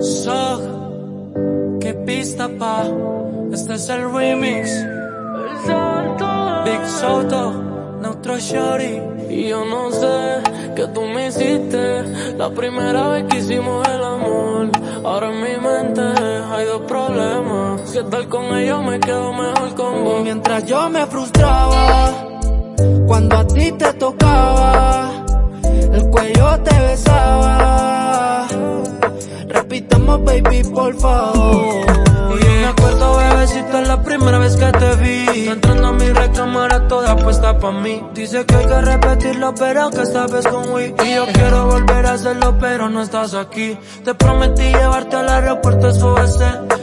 So, qué pista pa, este es el remix. Big Soto, Neutro Shorty. Y yo no sé que tú me hiciste la primera vez que hicimos el amor. Ahora en mi mente hay dos problemas. Si estar con ella me quedo mejor con vos. Mientras yo me frustraba, cuando a ti te tocaba, el cuello te besaba. Baby, por favor. Y yo me acuerdo, bebecito, es la primera vez que te vi. entrando a mi recámara toda puesta pa' mí. Dice que hay que repetirlo, pero que esta vez con Wii. Y yo quiero volver a hacerlo, pero no estás aquí. Te prometí llevarte al aeropuerto, eso es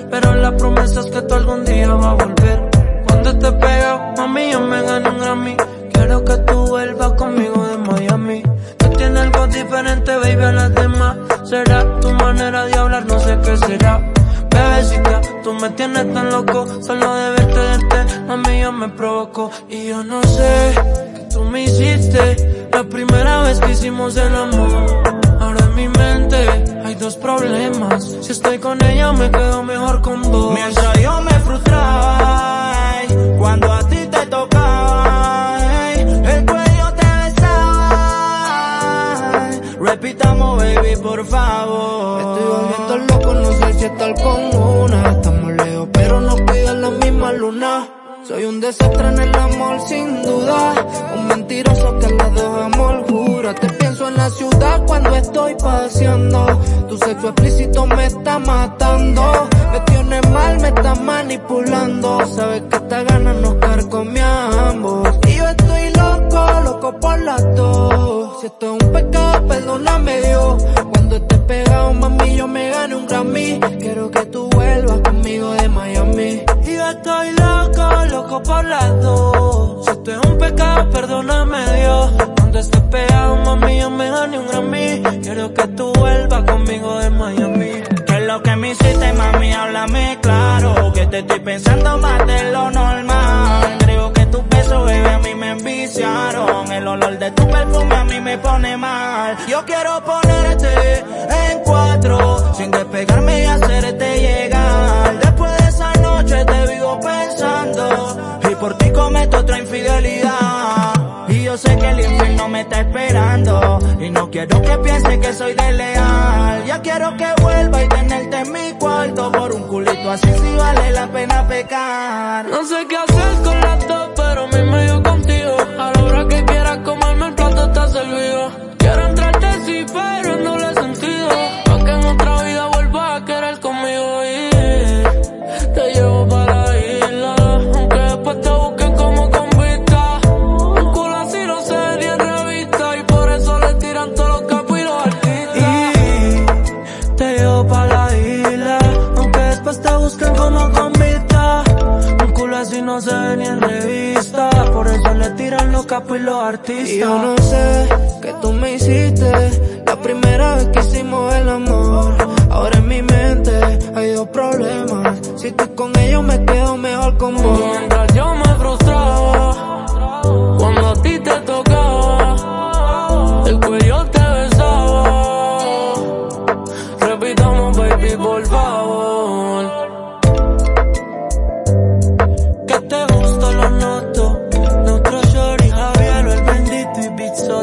Pero la promesa es que tú algún día vas a volver. Cuando te pega, mami, yo me gano un Grammy. Quiero que tú vuelvas conmigo manera de hablar, no sé qué será. Bebecita, tú me tienes tan loco, solo de verte de mami, yo me provoco. Y yo no sé que tú me hiciste la primera vez que hicimos el amor. Ahora en mi mente hay dos problemas. Si estoy con ella, me quedo mejor con vos. Mientras yo me frustraba, cuando a ti Repitamos, baby, por favor. Estoy volviendo loco, no sé si estar con una. Estamos lejos, pero nos cuidan la misma luna. Soy un desastre en el amor, sin duda. Un mentiroso que las dos amor jura. Te pienso en la ciudad cuando estoy paseando. Tu sexo explícito me está matando. Me tiene mal, me está manipulando. Sabes que esta gana nos carcome a ambos. Y yo estoy loco, loco por las dos. Si esto es un pecado, perdóname Dios. Cuando estés pegado, mami, yo me gane un Grammy. Quiero que tú vuelvas conmigo de Miami. Y yo estoy loco, loco por las dos. Si esto es un pecado, perdóname Dios. Cuando estés pegado, mami, yo me gane un Grammy. Quiero que tú vuelvas conmigo de Miami. ¿Qué es lo que me hiciste, mami? Háblame claro. Que te estoy pensando más de lo normal. El olor de tu perfume a mí me pone mal. Yo quiero ponerte en cuatro. Sin despegarme y hacerte llegar. Después de esa noche te vivo pensando. Y por ti cometo otra infidelidad. Y yo sé que el infierno me está esperando. Y no quiero que piense que soy desleal. Ya quiero que vuelva y tenerte en mi cuarto. Por un culito así si vale la pena pecar. No sé qué hacer con las dos, pero me medio contigo. A la hora que quieras comerme el plato está servido. Quiero entrarte sí, pero no lo he sentido. Pa' que en otra vida vuelvas a querer conmigo y te llevo para la isla. Aunque después te busquen como convicta. Un culo así no se ve ni en revista. Y por eso le tiran todos los capos y los artistas. Y te llevo pa' la isla. Aunque después te busquen como convicta. Un culo así no se ve ni en revista. Le tiran los capos y los artistas. Y yo no sé que tú me hiciste la primera vez que hicimos el amor. Ahora en mi mente hay dos problemas. Si estoy con ellos me quedo mejor con vos. Mientras yo me frustraba, cuando a ti te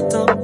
photo.